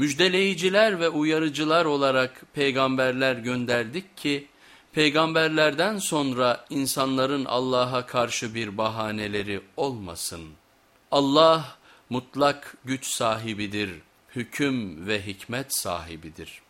Müjdeleyiciler ve uyarıcılar olarak peygamberler gönderdik ki, peygamberlerden sonra insanların Allah'a karşı bir bahaneleri olmasın. Allah mutlak güç sahibidir, hüküm ve hikmet sahibidir.''